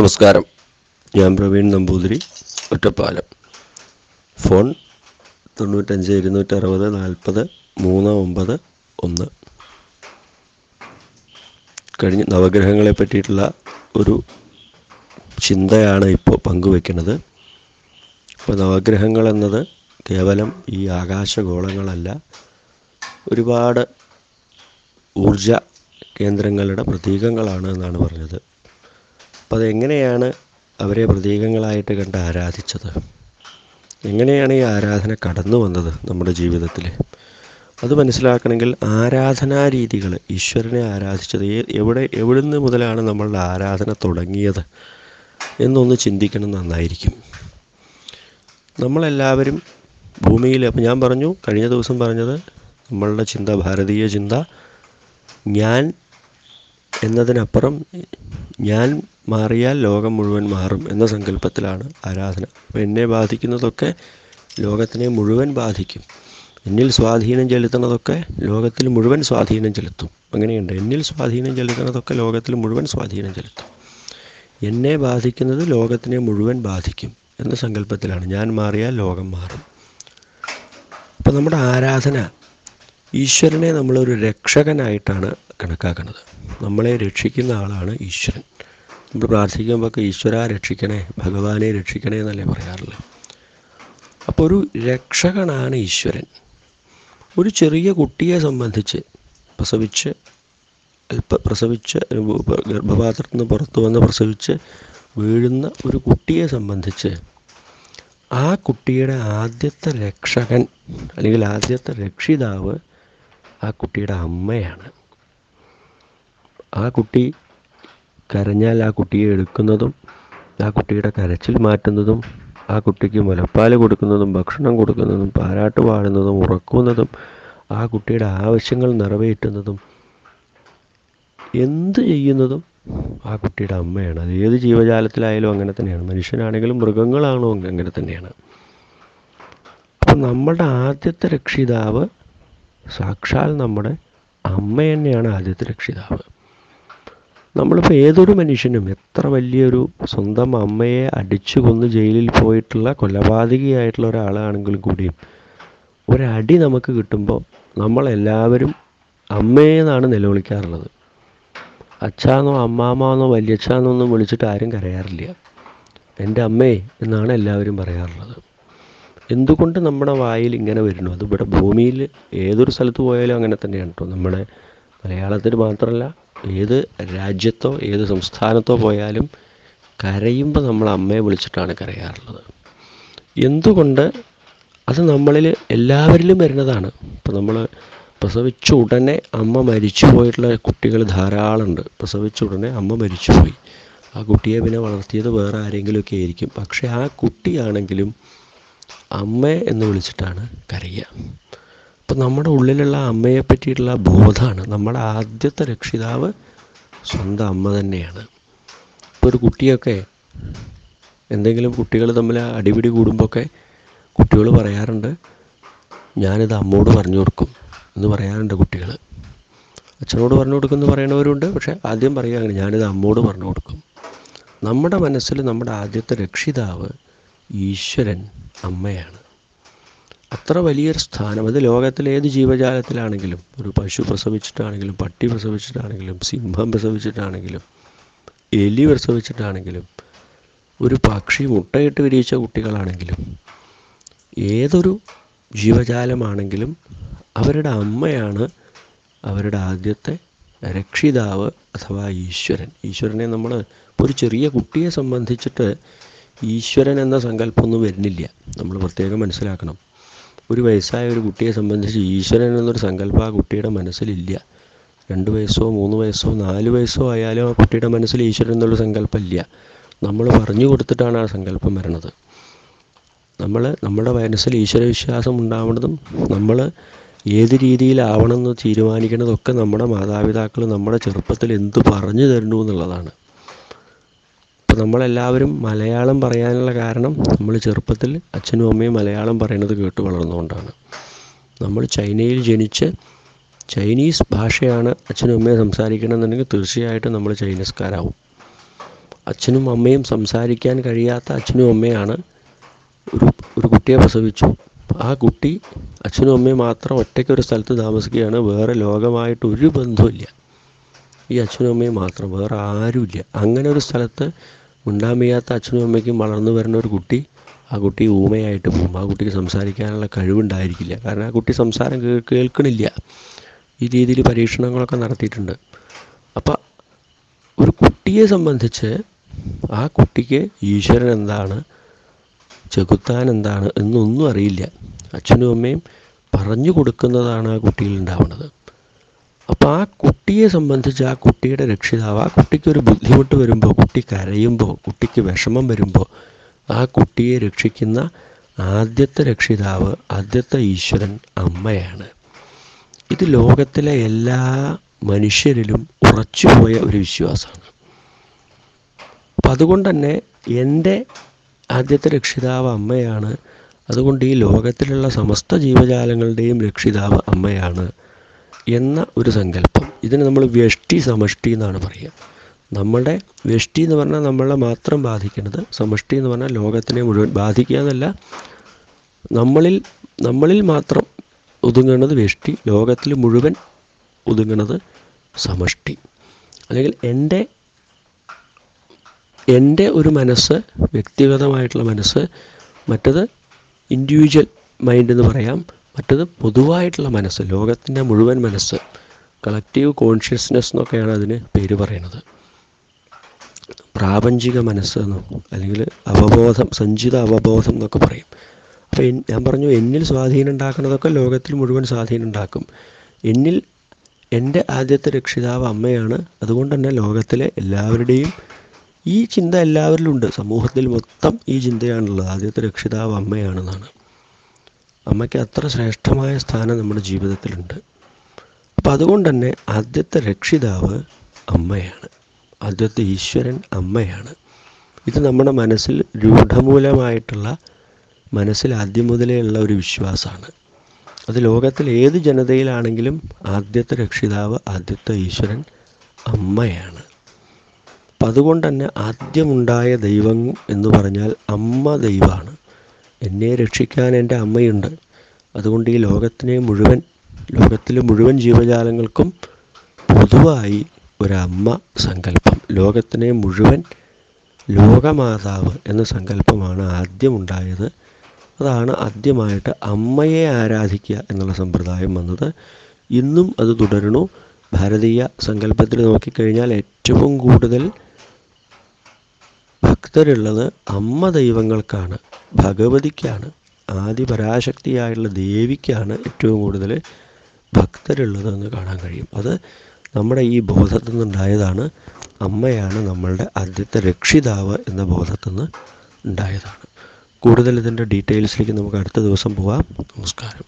നമസ്കാരം. ഞാൻ പ്രവീൺ നമ്പൂതിരി ഒറ്റപ്പാലം. ഫോൺ തൊണ്ണൂറ്റഞ്ച് ഇരുന്നൂറ്ററുപത് നാൽപ്പത് മൂന്ന് ഒമ്പത് ഒന്ന്. കഴിഞ്ഞ നവഗ്രഹങ്ങളെ പറ്റിയിട്ടുള്ള ഒരു ചിന്തയാണ് ഇപ്പോൾ പങ്കുവെക്കുന്നത്. അപ്പോൾ നവഗ്രഹങ്ങൾ എന്നത് കേവലം ഈ ആകാശഗോളങ്ങളല്ല. ഒരുപാട് ഊർജ കേന്ദ്രങ്ങളുടെ പ്രതീകങ്ങളാണ് എന്നാണ് പറഞ്ഞത്. അപ്പം അതെങ്ങനെയാണ് അവരെ പ്രതീകങ്ങളായിട്ട് കണ്ട് ആരാധിച്ചത്? എങ്ങനെയാണ് ഈ ആരാധന കടന്നു വന്നത് നമ്മുടെ ജീവിതത്തിൽ? അത് മനസ്സിലാക്കണമെങ്കിൽ ആരാധനാ രീതികൾ ഈശ്വരനെ ആരാധിച്ചത് എവിടെ എവിടുന്ന് മുതലാണ് നമ്മളുടെ ആരാധന തുടങ്ങിയത് എന്നൊന്ന് ചിന്തിക്കണം നന്നായിരിക്കും. നമ്മളെല്ലാവരും ഭൂമിയിൽ അപ്പം ഞാൻ പറഞ്ഞു കഴിഞ്ഞ ദിവസം പറഞ്ഞത് നമ്മളുടെ ചിന്ത ഭാരതീയ ചിന്ത ഞാൻ എന്നതിനപ്പുറം ഞാൻ മാറിയാൽ ലോകം മുഴുവൻ മാറും എന്ന സങ്കല്പത്തിലാണ് ആരാധന. എന്നെ ബാധിക്കുന്നതൊക്കെ ലോകത്തിനെ മുഴുവൻ ബാധിക്കും. എന്നിൽ സ്വാധീനം ചെലുത്തുന്നതൊക്കെ ലോകത്തിൽ മുഴുവൻ സ്വാധീനം ചെലുത്തും. അങ്ങനെയുണ്ട്. എന്നിൽ സ്വാധീനം ചെലുത്തുന്നതൊക്കെ ലോകത്തിൽ മുഴുവൻ സ്വാധീനം ചെലുത്തും. എന്നെ ബാധിക്കുന്നത് ലോകത്തിനെ മുഴുവൻ ബാധിക്കും എന്ന സങ്കല്പത്തിലാണ്. ഞാൻ മാറിയാൽ ലോകം മാറും. അപ്പം നമ്മുടെ ആരാധന ഈശ്വരനെ നമ്മളൊരു രക്ഷകനായിട്ടാണ് കണക്കാക്കുന്നത്. നമ്മളെ രക്ഷിക്കുന്ന ആളാണ് ഈശ്വരൻ. നമ്മൾ പ്രാർത്ഥിക്കുമ്പോൾ ഈശ്വര രക്ഷിക്കണേ ഭഗവാനെ രക്ഷിക്കണേ എന്നല്ലേ പറയാറുള്ളത് അപ്പോൾ ഒരു രക്ഷകനാണ് ഈശ്വരൻ. ഒരു ചെറിയ കുട്ടിയെ സംബന്ധിച്ച് പ്രസവിച്ച് അല്പ പ്രസവിച്ച് ഗർഭപാത്രത്തിൽ നിന്ന് പുറത്തു വന്ന് പ്രസവിച്ച് വീഴുന്ന ഒരു കുട്ടിയെ സംബന്ധിച്ച് ആ കുട്ടിയുടെ ആദ്യത്തെ രക്ഷകൻ അല്ലെങ്കിൽ ആദ്യത്തെ രക്ഷിതാവ് ആ കുട്ടിയുടെ അമ്മയാണ്. ആ കുട്ടി കരഞ്ഞാൽ ആ കുട്ടിയെ എടുക്കുന്നതും ആ കുട്ടിയുടെ കരച്ചിൽ മാറ്റുന്നതും ആ കുട്ടിക്ക് മുലപ്പാൽ കൊടുക്കുന്നതും ഭക്ഷണം കൊടുക്കുന്നതും പാരാട്ട് പാടുന്നതും ഉറക്കുന്നതും ആ കുട്ടിയുടെ ആവശ്യങ്ങൾ നിറവേറ്റുന്നതും എന്ത് ചെയ്യുന്നതും ആ കുട്ടിയുടെ അമ്മയാണ്. അത് ഏത് ജീവജാലത്തിലായാലും അങ്ങനെ തന്നെയാണ്. മനുഷ്യനാണെങ്കിലും മൃഗങ്ങളാണോ അങ്ങനെ തന്നെയാണ്. അപ്പം നമ്മളുടെ ആദ്യത്തെ രക്ഷിതാവ് സാക്ഷാൽ നമ്മുടെ അമ്മ തന്നെയാണ് ആദ്യത്തെ രക്ഷിതാവ്. നമ്മളിപ്പോൾ ഏതൊരു മനുഷ്യനും എത്ര വലിയൊരു സ്വന്തം അമ്മയെ അടിച്ചു കൊന്ന് ജയിലിൽ പോയിട്ടുള്ള കൊലപാതകിയായിട്ടുള്ള ഒരാളാണെങ്കിലും കൂടിയും ഒരടി നമുക്ക് കിട്ടുമ്പോൾ നമ്മളെല്ലാവരും അമ്മയെന്നാണ് നിലവിളിക്കാറുള്ളത്. അച്ഛാന്നോ അമ്മാമ്മന്നോ വലിയച്ഛാന്നോ ഒന്നും വിളിച്ചിട്ട് ആരും കരയാറില്ല. എന്റെ അമ്മേ എന്നാണ് എല്ലാവരും പറയാറുള്ളത്. എന്തുകൊണ്ട് നമ്മുടെ വായിൽ ഇങ്ങനെ വരുന്നു? അത് ഇവിടെ ഭൂമിയിൽ ഏതൊരു സ്ഥലത്ത് പോയാലും അങ്ങനെ തന്നെയാണ് കേട്ടോ നമ്മുടെ മലയാളത്തിൽ മാത്രമല്ല ഏത് രാജ്യത്തോ ഏത് സംസ്ഥാനത്തോ പോയാലും കരയുമ്പോൾ നമ്മൾ അമ്മയെ വിളിച്ചിട്ടാണ് കരയാറുള്ളത്. എന്തുകൊണ്ട് അത് നമ്മളിൽ എല്ലാവരിലും വരുന്നതാണ്. ഇപ്പം നമ്മൾ പ്രസവിച്ച ഉടനെ അമ്മ മരിച്ചു പോയിട്ടുള്ള കുട്ടികൾ ധാരാളമുണ്ട്. പ്രസവിച്ച ഉടനെ അമ്മ മരിച്ചു പോയി. ആ കുട്ടിയെ പിന്നെ വളർത്തിയത് വേറെ ആരെങ്കിലുമൊക്കെ ആയിരിക്കും. പക്ഷേ ആ കുട്ടിയാണെങ്കിലും അമ്മ എന്ന് വിളിച്ചിട്ടാണ് കരയുക. അപ്പം നമ്മുടെ ഉള്ളിലുള്ള അമ്മയെ പറ്റിയിട്ടുള്ള ബോധമാണ് നമ്മുടെ ആദ്യത്തെ രക്ഷിതാവ് സ്വന്തം അമ്മ തന്നെയാണ്. ഇപ്പോൾ ഒരു കുട്ടിയൊക്കെ എന്തെങ്കിലും കുട്ടികൾ തമ്മിൽ അടിപിടി കൂടുമ്പോഴൊക്കെ കുട്ടികൾ പറയാറുണ്ട് ഞാനിത് അമ്മോട് പറഞ്ഞു കൊടുക്കും എന്ന് പറയാറുണ്ട് കുട്ടികൾ. അച്ഛനോട് പറഞ്ഞു കൊടുക്കുമെന്ന് പറയണവരുണ്ട് പക്ഷേ ആദ്യം പറയുക ഞാനിത് അമ്മോട് പറഞ്ഞു കൊടുക്കും നമ്മുടെ മനസ്സിൽ നമ്മുടെ ആദ്യത്തെ രക്ഷിതാവ് ഈശ്വരൻ അമ്മയാണ്. അത്ര വലിയൊരു സ്ഥാനം. അത് ലോകത്തിലെ ഏത് ജീവജാലത്തിലാണെങ്കിലും ഒരു പശു പ്രസവിച്ചിട്ടാണെങ്കിലും പട്ടി പ്രസവിച്ചിട്ടാണെങ്കിലും സിംഹം പ്രസവിച്ചിട്ടാണെങ്കിലും എലി പ്രസവിച്ചിട്ടാണെങ്കിലും ഒരു പക്ഷി മുട്ടയിട്ട് വിരിയിച്ച കുട്ടികളാണെങ്കിലും ഏതൊരു ജീവജാലമാണെങ്കിലും അവരുടെ അമ്മയാണ് അവരുടെ ആദ്യത്തെ രക്ഷിതാവ് അഥവാ ഈശ്വരൻ. ഈശ്വരനെ നമ്മൾ ഒരു ചെറിയ കുട്ടിയെ സംബന്ധിച്ചിട്ട് ഈശ്വരൻ എന്ന സങ്കല്പമൊന്നും വരുന്നില്ല. നമ്മൾ പ്രത്യേകം മനസ്സിലാക്കണം. ഒരു വയസ്സായ ഒരു കുട്ടിയെ സംബന്ധിച്ച് ഈശ്വരൻ എന്നൊരു സങ്കല്പം ആ കുട്ടിയുടെ മനസ്സിലില്ല. രണ്ട് വയസ്സോ മൂന്ന് വയസ്സോ നാല് വയസ്സോ ആയാലും ആ കുട്ടിയുടെ മനസ്സിൽ ഈശ്വരൻ എന്നുള്ള സങ്കല്പം ഇല്ല നമ്മൾ പറഞ്ഞു കൊടുത്തിട്ടാണ് ആ സങ്കല്പം വരണത്. നമ്മൾ നമ്മുടെ മനസ്സിൽ ഈശ്വരവിശ്വാസം ഉണ്ടാവുന്നതും നമ്മൾ ഏത് രീതിയിലാവണമെന്ന് തീരുമാനിക്കുന്നതൊക്കെ നമ്മുടെ മാതാപിതാക്കൾ നമ്മുടെ ചെറുപ്പത്തിൽ എന്ത് പറഞ്ഞു തരണു എന്നുള്ളതാണ്. ഇപ്പം നമ്മളെല്ലാവരും മലയാളം പറയാനുള്ള കാരണം നമ്മൾ ചെറുപ്പത്തിൽ അച്ഛനും അമ്മയും മലയാളം പറയുന്നത് കേട്ട് വളർന്നുകൊണ്ടാണ്. നമ്മൾ ചൈനയിൽ ജനിച്ച് ചൈനീസ് ഭാഷയാണ് അച്ഛനും അമ്മയും സംസാരിക്കണമെന്നുണ്ടെങ്കിൽ തീർച്ചയായിട്ടും നമ്മൾ ചൈനീസ്കാരാവും. അച്ഛനും അമ്മയും സംസാരിക്കാൻ കഴിയാത്ത അച്ഛനും അമ്മയാണ് ഒരു ഒരു കുട്ടിയെ പ്രസവിച്ചു. ആ കുട്ടി അച്ഛനും അമ്മയും മാത്രം ഒറ്റയ്ക്ക് ഒരു സ്ഥലത്ത് താമസിക്കുകയാണ്. വേറെ ലോകമായിട്ട് ഒരു ബന്ധവുമില്ല. ഈ അച്ഛനും അമ്മയും മാത്രം വേറെ ആരുമില്ല. അങ്ങനെ ഒരു സ്ഥലത്ത് ഉണ്ടാമയ്യാത്ത അച്ഛനും അമ്മയ്ക്കും വളർന്നു വരുന്ന ഒരു കുട്ടി ആ കുട്ടി ഊമയായിട്ട് പോകും. ആ കുട്ടിക്ക് സംസാരിക്കാനുള്ള കഴിവുണ്ടായിരിക്കില്ല. കാരണം ആ കുട്ടി സംസാരം കേൾക്കണില്ല. ഈ രീതിയിൽ പരീക്ഷണങ്ങളൊക്കെ നടത്തിയിട്ടുണ്ട്. അപ്പം ഒരു കുട്ടിയെ സംബന്ധിച്ച് ആ കുട്ടിക്ക് ഈശ്വരൻ എന്താണ് ചെകുത്താൻ എന്താണ് എന്നൊന്നും അറിയില്ല. അച്ഛനും അമ്മയും പറഞ്ഞു കൊടുക്കുന്നതാണ് ആ കുട്ടിയിൽ ഉണ്ടാവുന്നത്. അപ്പോൾ ആ കുട്ടിയെ സംബന്ധിച്ച് ആ കുട്ടിയുടെ രക്ഷിതാവ് ആ കുട്ടിക്ക് ഒരു ബുദ്ധിമുട്ട് വരുമ്പോൾ കുട്ടി കരയുമ്പോൾ കുട്ടിക്ക് വിഷമം വരുമ്പോൾ ആ കുട്ടിയെ രക്ഷിക്കുന്ന ആദ്യത്തെ രക്ഷിതാവ് ആദ്യത്തെ ഈശ്വരൻ അമ്മയാണ്. ഇത് ലോകത്തിലെ എല്ലാ മനുഷ്യരിലും ഉറച്ചുപോയ ഒരു വിശ്വാസമാണ്. അപ്പം അതുകൊണ്ട് തന്നെ എന്റെ ആദ്യത്തെ രക്ഷിതാവ് അമ്മയാണ്. അതുകൊണ്ട് ഈ ലോകത്തിലുള്ള സമസ്ത ജീവജാലങ്ങളുടെയും രക്ഷിതാവ് അമ്മയാണ്. എന്ന ഒരു സങ്കല്പം. ഇതിന് നമ്മൾ വ്യഷ്ടി സമഷ്ടി എന്നാണ് പറയുക. നമ്മളുടെ വ്യഷ്ടി എന്ന് പറഞ്ഞാൽ നമ്മളെ മാത്രം ബാധിക്കുന്നത് സമഷ്ടി എന്ന് പറഞ്ഞാൽ ലോകത്തിനെ മുഴുവൻ ബാധിക്കുക എന്നല്ല. നമ്മളിൽ നമ്മളിൽ മാത്രം ഒതുങ്ങുന്നത് വ്യഷ്ടി ലോകത്തിൽ മുഴുവൻ ഒതുങ്ങുന്നത് സമഷ്ടി. അല്ലെങ്കിൽ എന്റെ എന്റെ ഒരു മനസ്സ് വ്യക്തിഗതമായിട്ടുള്ള മനസ്സ് മറ്റത് ഇൻഡിവിജ്വൽ മൈൻഡ് എന്ന് പറയാം. മറ്റത് പൊതുവായിട്ടുള്ള മനസ്സ് ലോകത്തിന്റെ മുഴുവൻ മനസ്സ് കളക്റ്റീവ് കോൺഷ്യസ്നെസ് എന്നൊക്കെയാണ് അതിന് പേര് പറയുന്നത്. പ്രാപഞ്ചിക മനസ്സ് എന്നോ അല്ലെങ്കിൽ അവബോധം സഞ്ചിത അവബോധം എന്നൊക്കെ പറയും. അപ്പോൾ ഞാൻ പറഞ്ഞു എന്നിൽ സ്വാധീനം ഉണ്ടാക്കുന്നതൊക്കെ ലോകത്തിൽ മുഴുവൻ സ്വാധീനം ഉണ്ടാക്കും. എന്നിൽ എന്റെ ആദ്യത്തെ രക്ഷിതാവ് അമ്മയാണ്. അതുകൊണ്ട് തന്നെ ലോകത്തിലെ എല്ലാവരുടെയും ഈ ചിന്ത എല്ലാവരിലും ഉണ്ട് സമൂഹത്തിൽ മൊത്തം ഈ ചിന്തയാണുള്ളത്. ആദ്യത്തെ രക്ഷിതാവ് അമ്മയാണെന്നാണ്. അമ്മയ്ക്ക് അത്ര ശ്രേഷ്ഠമായ സ്ഥാനം നമ്മുടെ ജീവിതത്തിലുണ്ട്. അപ്പം അതുകൊണ്ട് തന്നെ ആദ്യത്തെ രക്ഷിതാവ് അമ്മയാണ്. ആദ്യത്തെ ഈശ്വരൻ അമ്മയാണ്. ഇത് നമ്മുടെ മനസ്സിൽ രൂഢമൂലമായിട്ടുള്ള മനസ്സിൽ ആദ്യം മുതലേ ഉള്ള ഒരു വിശ്വാസമാണ്. അത് ലോകത്തിൽ ഏത് ജനതയിലാണെങ്കിലും ആദ്യത്തെ രക്ഷിതാവ് ആദ്യത്തെ ഈശ്വരൻ അമ്മയാണ്. അപ്പം അതുകൊണ്ട് തന്നെ ആദ്യമുണ്ടായ ദൈവം എന്ന് പറഞ്ഞാൽ അമ്മ ദൈവമാണ് എന്നെ രക്ഷിക്കാൻ എന്റെ അമ്മയുണ്ട്. അതുകൊണ്ട് ഈ ലോകത്തിനെ മുഴുവൻ ലോകത്തിലെ മുഴുവൻ ജീവജാലങ്ങൾക്കും പൊതുവായി ഒരമ്മ സങ്കല്പം. ലോകത്തിനെ മുഴുവൻ ലോകമാതാവ് എന്ന സങ്കല്പമാണ് ആദ്യം ഉണ്ടായത് അതാണ് ആദ്യമായിട്ട് അമ്മയെ ആരാധിക്കുക എന്നുള്ള സമ്പ്രദായം വന്നത്. ഇന്നും അത് തുടരണു ഭാരതീയ സങ്കല്പത്തിൽ നോക്കിക്കഴിഞ്ഞാൽ ഏറ്റവും കൂടുതൽ ഭക്തരുള്ളത് അമ്മ ദൈവങ്ങൾക്കാണ് ഭഗവതിക്കാണ് ആദി പരാശക്തിയായുള്ള ദേവിക്കാണ് ഏറ്റവും കൂടുതൽ ഭക്തരുള്ളതെന്ന് കാണാൻ കഴിയും. അത് നമ്മുടെ ഈ ബോധത്തിൽ നിന്നുണ്ടായതാണ്. അമ്മയാണ് നമ്മളുടെ ആദ്യത്തെ രക്ഷിതാവ് എന്ന ബോധത്തിൽ നിന്ന് ഉണ്ടായതാണ് കൂടുതൽ ഇതിന്റെ ഡീറ്റെയിൽസിലേക്ക് നമുക്ക് അടുത്ത ദിവസം പോവാം. നമസ്കാരം.